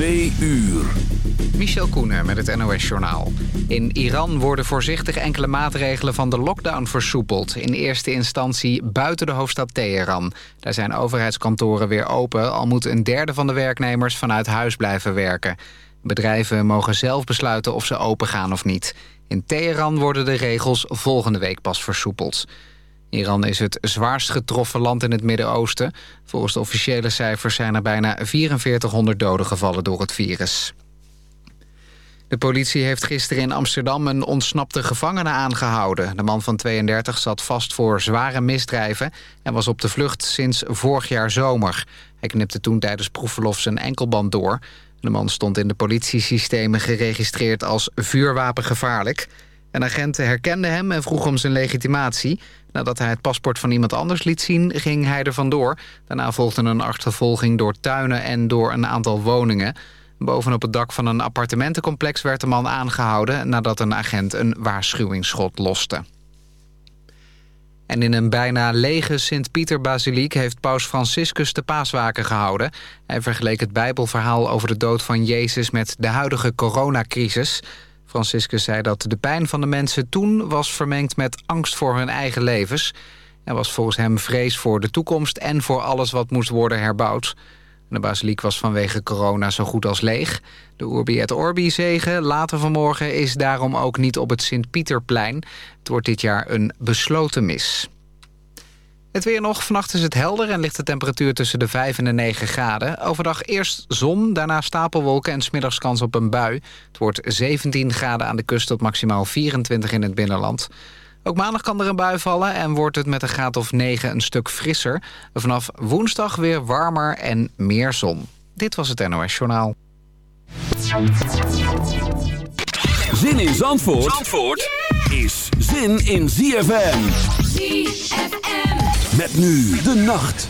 Twee uur. Michel Koenen met het NOS-journaal. In Iran worden voorzichtig enkele maatregelen van de lockdown versoepeld. In eerste instantie buiten de hoofdstad Teheran. Daar zijn overheidskantoren weer open... al moet een derde van de werknemers vanuit huis blijven werken. Bedrijven mogen zelf besluiten of ze open gaan of niet. In Teheran worden de regels volgende week pas versoepeld. Iran is het zwaarst getroffen land in het Midden-Oosten. Volgens de officiële cijfers zijn er bijna 4400 doden gevallen door het virus. De politie heeft gisteren in Amsterdam een ontsnapte gevangene aangehouden. De man van 32 zat vast voor zware misdrijven... en was op de vlucht sinds vorig jaar zomer. Hij knipte toen tijdens proefverlof zijn enkelband door. De man stond in de politiesystemen geregistreerd als vuurwapengevaarlijk... Een agent herkende hem en vroeg om zijn legitimatie. Nadat hij het paspoort van iemand anders liet zien, ging hij er vandoor. Daarna volgde een achtervolging door tuinen en door een aantal woningen. Bovenop het dak van een appartementencomplex werd de man aangehouden... nadat een agent een waarschuwingsschot loste. En in een bijna lege Sint-Pieter-basiliek heeft paus Franciscus de paaswaken gehouden. Hij vergeleek het bijbelverhaal over de dood van Jezus met de huidige coronacrisis... Franciscus zei dat de pijn van de mensen toen was vermengd met angst voor hun eigen levens. Er was volgens hem vrees voor de toekomst en voor alles wat moest worden herbouwd. De basiliek was vanwege corona zo goed als leeg. De Urbi et Orbi zegen later vanmorgen is daarom ook niet op het Sint-Pieterplein. Het wordt dit jaar een besloten mis. Het weer nog. Vannacht is het helder en ligt de temperatuur tussen de 5 en de 9 graden. Overdag eerst zon, daarna stapelwolken en smiddags kans op een bui. Het wordt 17 graden aan de kust tot maximaal 24 in het binnenland. Ook maandag kan er een bui vallen en wordt het met een graad of 9 een stuk frisser. Vanaf woensdag weer warmer en meer zon. Dit was het NOS Journaal. Zin in Zandvoort, Zandvoort is zin in ZFM. ZFM. Met nu de nacht.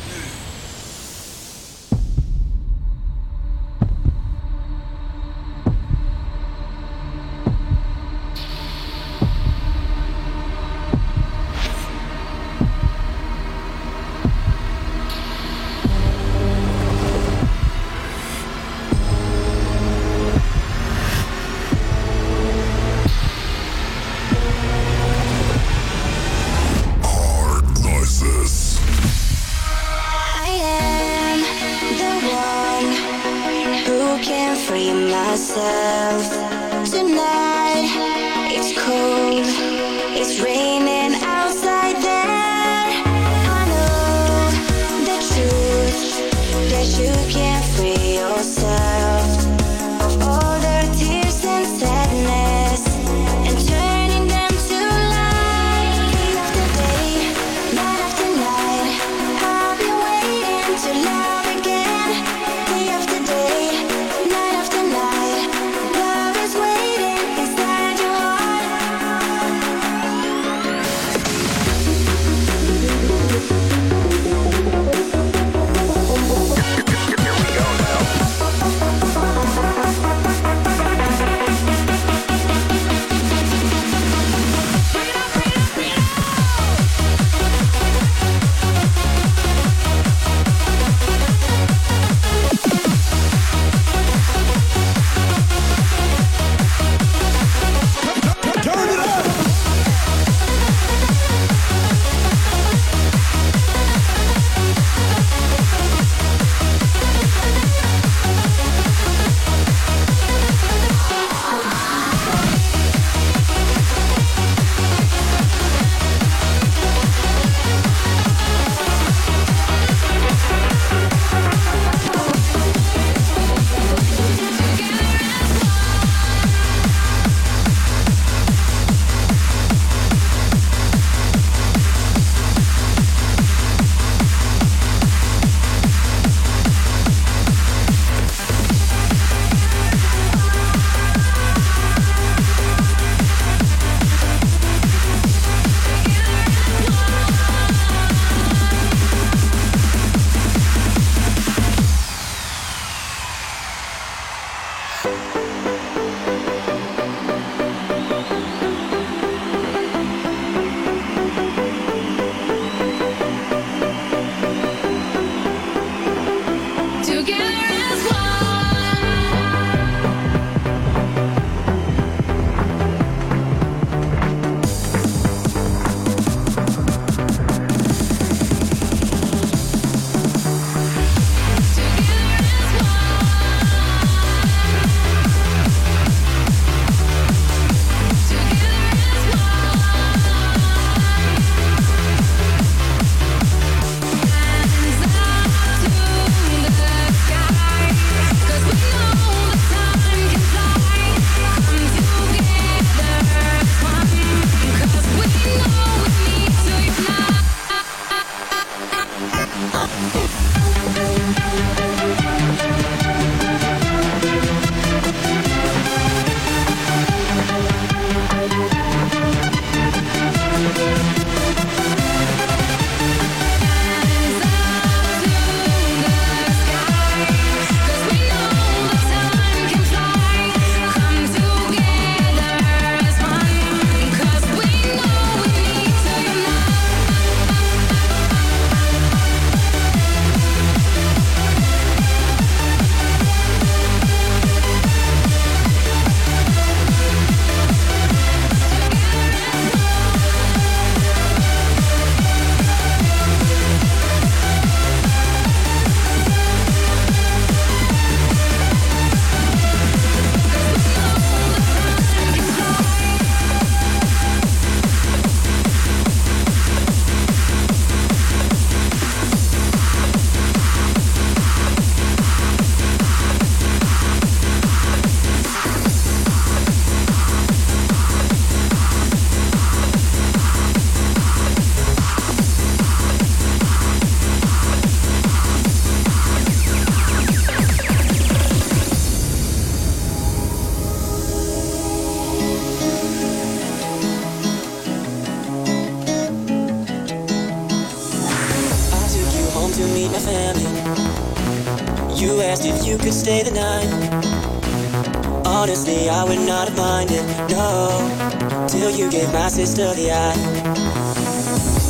faces the eye.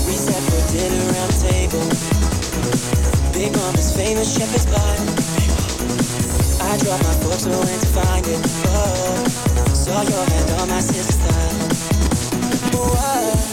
We sat for dinner round table. Big Mama's famous shepherd's pie. I dropped my books and went to find it. Oh, saw your hand on my sister's thigh. Whoa.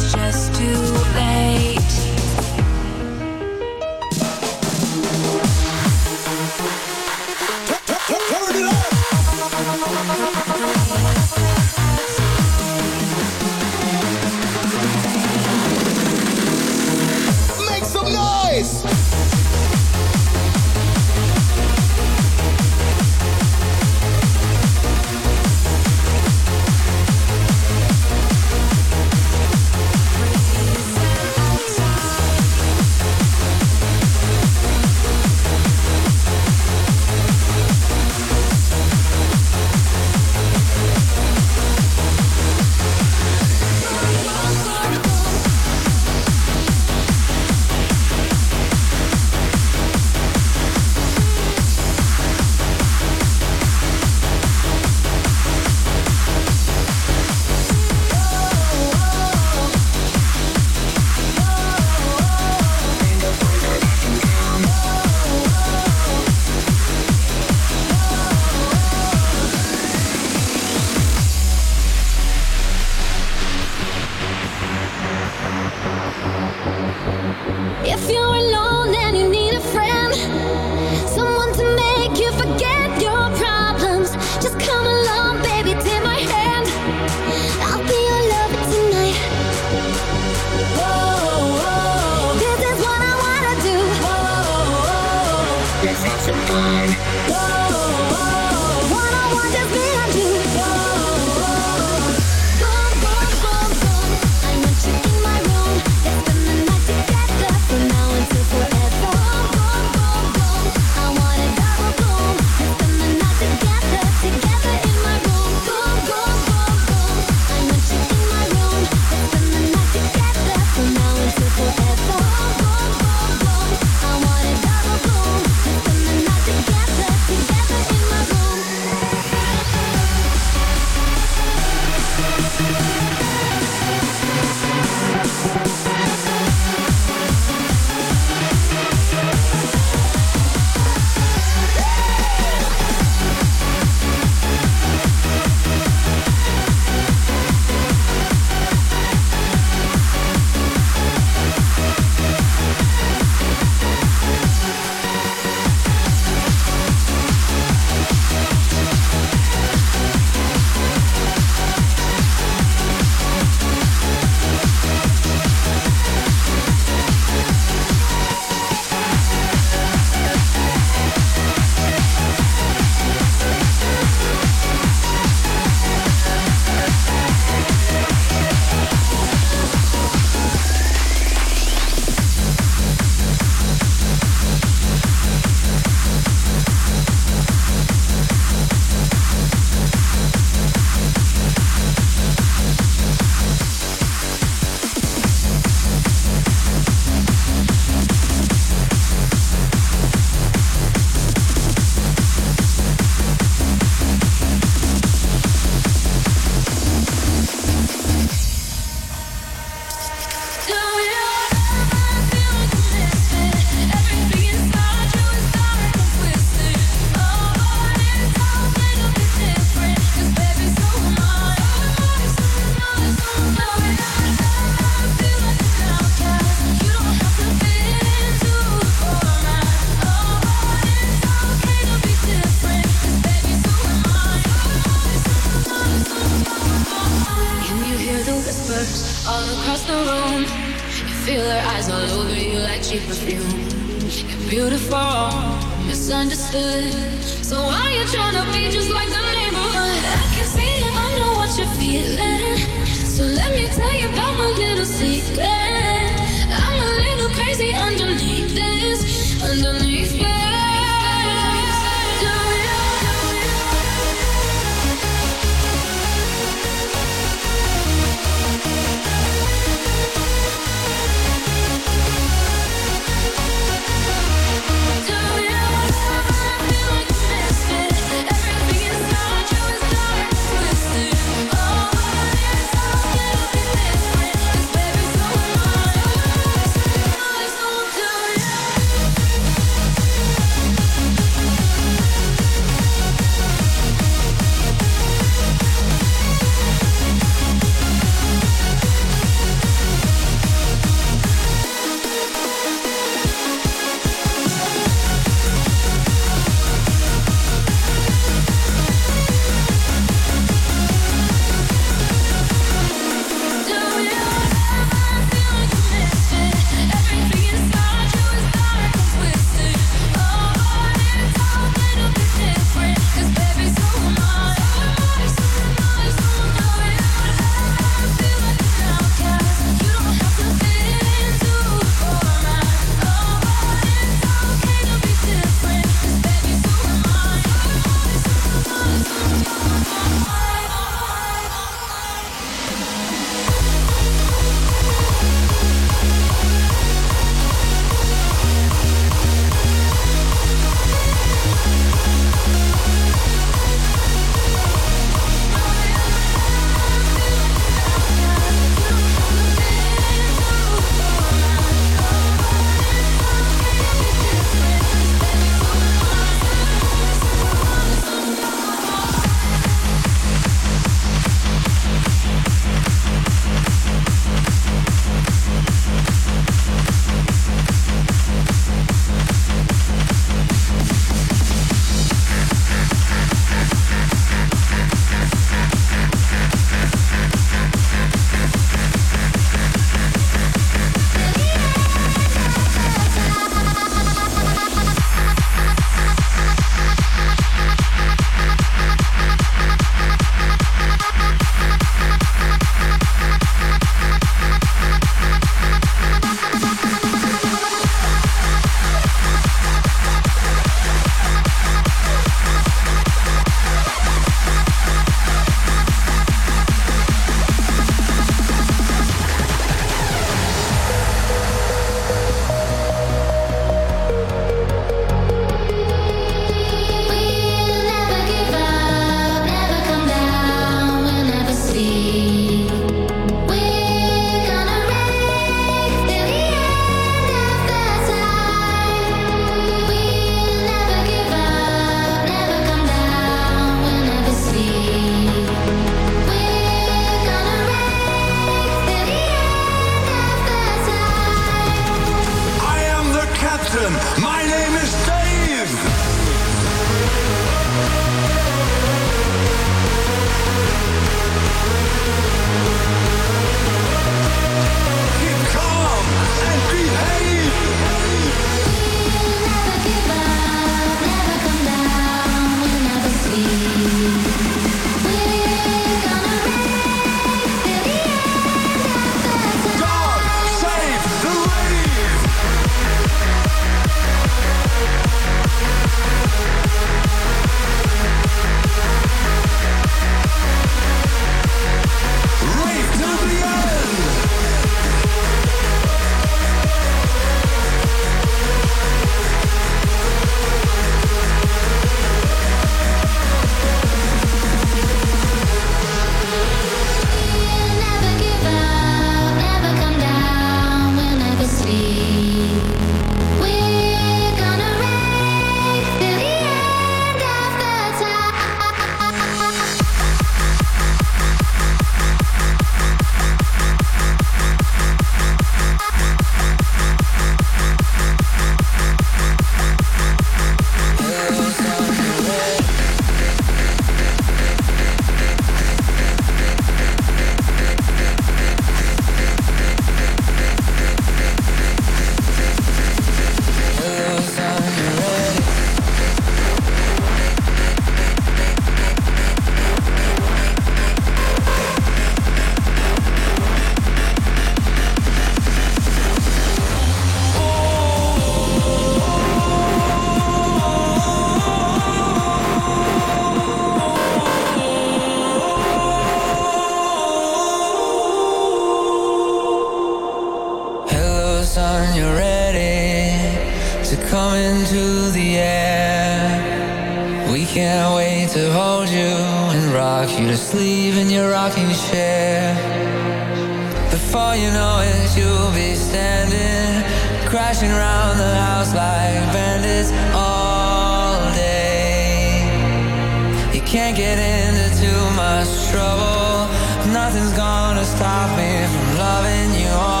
Can't get into too much trouble. Nothing's gonna stop me from loving you all.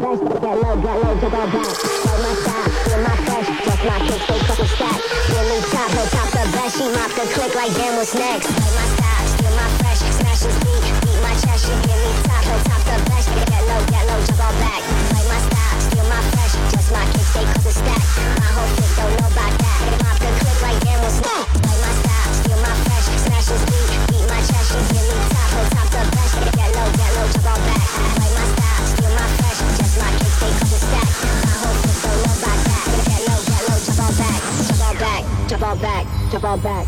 get low, get low to go back. Hold my style, feel my fashion, plus my kicks, they fucking stack. Give me top, her top the best, she mop the click like damn what's next. Hold my style, feel my fresh, smash his beat, beat my chest, she give me top, her top the best, get low, get low. about back.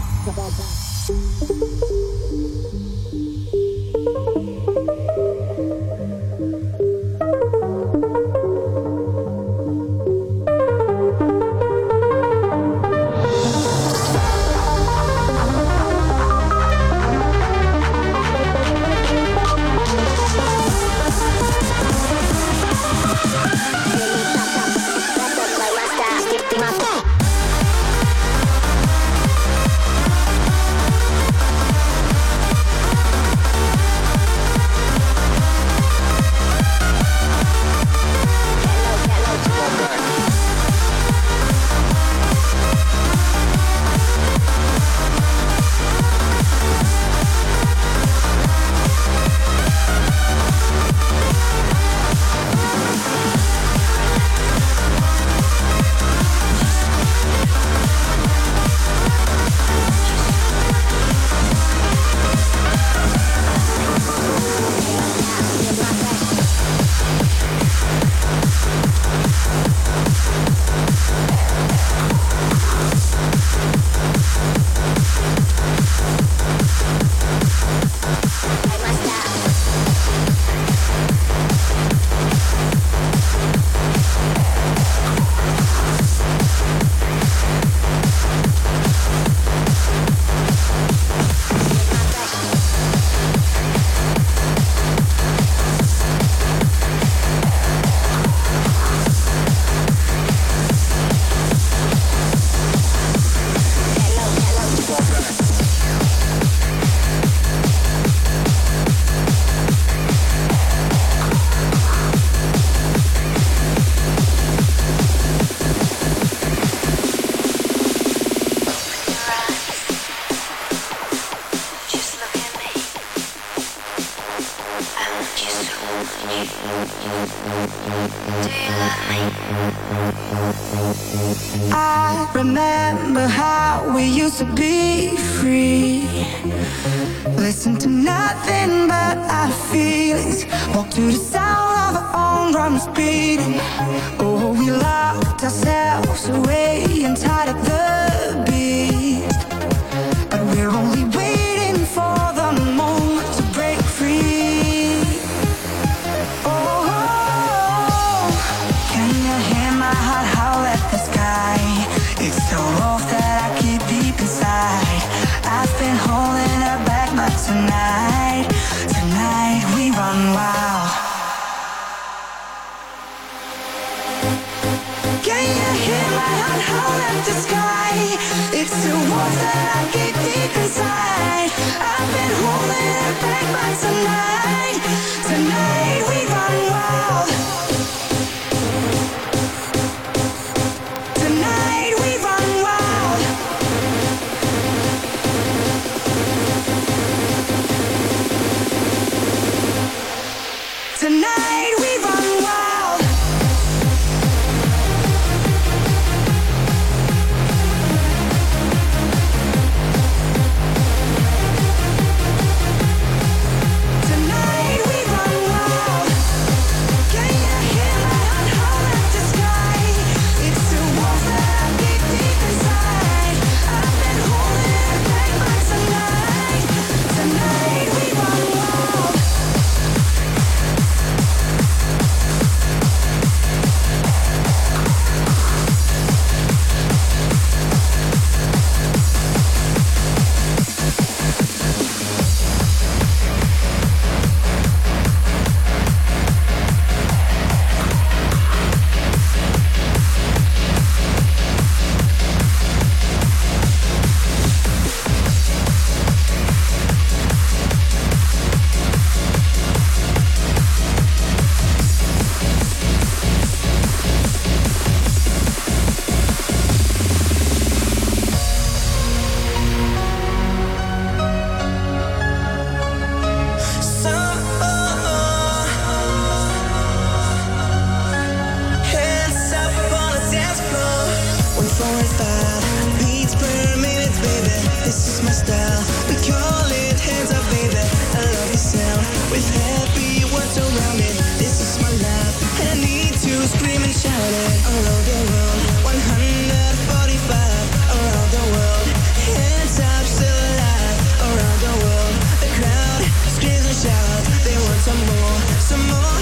some more.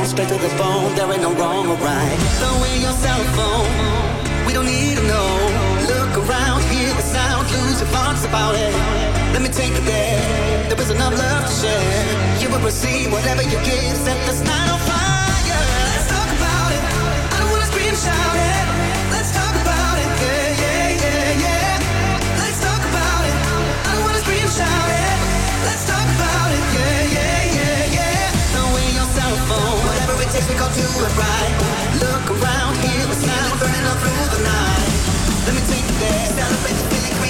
on, straight to the phone. There ain't no wrong or right. Throw in your cell phone. We don't need to know. Look around, hear the sound, lose your thoughts about it. Let me take it there. There is enough love to share. You will receive whatever you give. Set this night on fire. Let's talk about it. I don't wanna scream, shout it. Look around, hear the sound burning up through the night. Let me take you there, celebrate the feeling.